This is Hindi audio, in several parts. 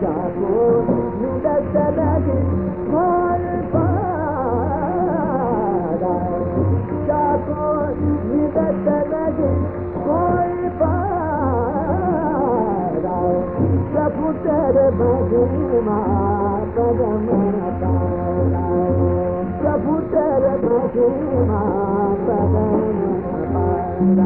जागो निरसलग मोर पारा जागो निरसलग पारा कबूतर भगमा पदम पारा कबूतर भगमा पदम पारा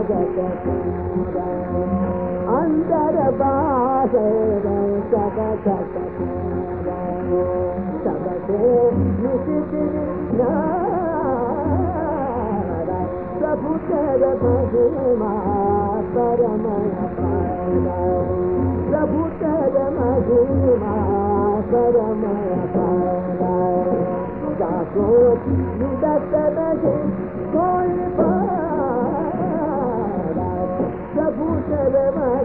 अंदर बाहर सब सब सब से निशित सब कर महिमा परमय प्रभु कर महिमा परमय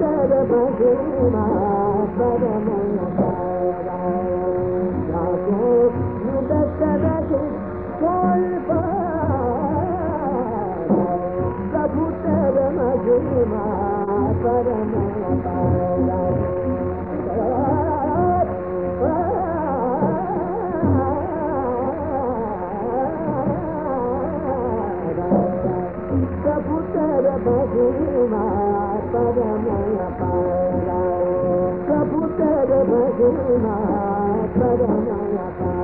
मघला परम कबूतर मघला परमा मां पर पाया कबूतर भॼन पर मया पा